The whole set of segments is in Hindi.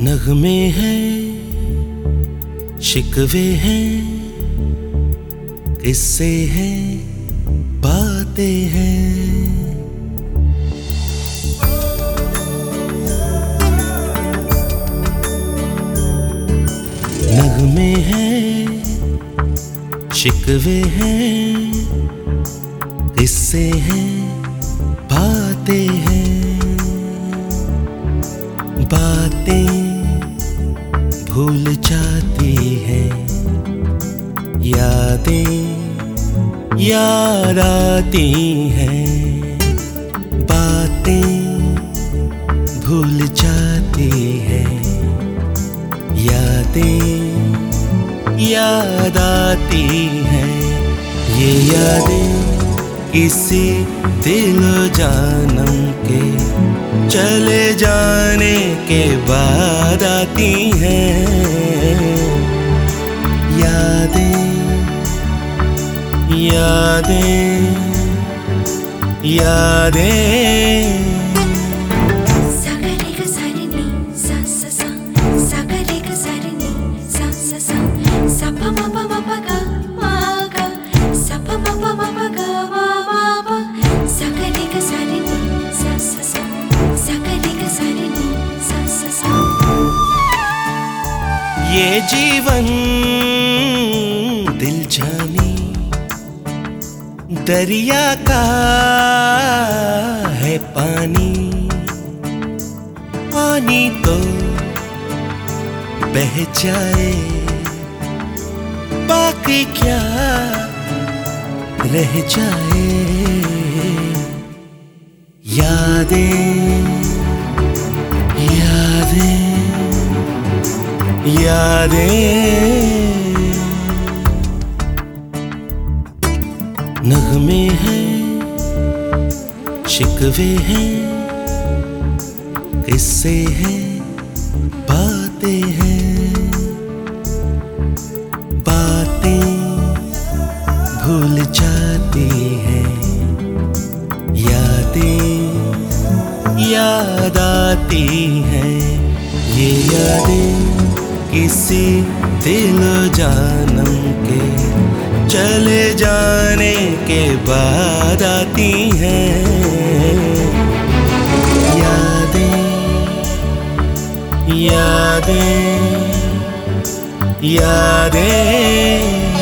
नगमे हैं, शिकवे हैं, किस्से हैं, बातें हैं। नगमे हैं, शिकवे हैं, किस्से हैं, बातें हैं, बातें भूल जाती हैं। यादें याद आती हैं। बातें भूल जाती हैं। यादें याद आती हैं। ये यादें किसी दिल जानम के चले जाने के बाद आती हैं। यादें यादें यादें। ये जीवन दिल जानी दरिया का है पानी। पानी तो बह जाए, बाकी क्या रह जाए? यादें यादें। यादें। नगमे हैं, शिकवे हैं, किस्से हैं, बातें हैं। बातें भूल जाती हैं, यादें याद आती हैं। ये यादें किसी दिल जानम के चले जाने के बाद आती हैं। यादें यादें यादें।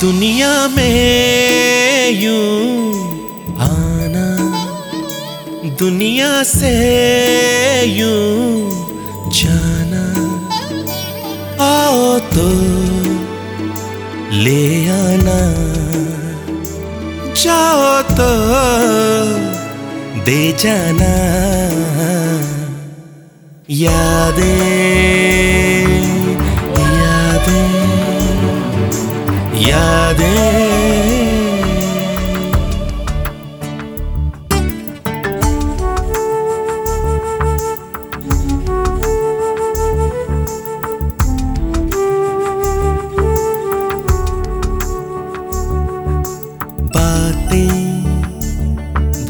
दुनिया में यूँ आना, दुनिया से यूँ जाना। आओ तो ले आना, जाओ तो दे जाना। यादें यादें बातें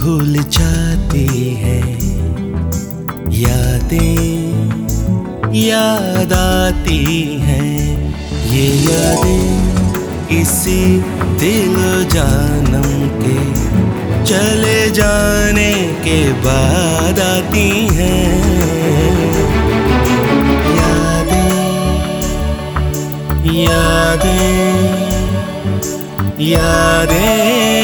भूल जाती हैं यादें याद आती हैं ये यादें किसी दिल जानम के चले जाने के बाद आती हैं। यादें यादें यादें।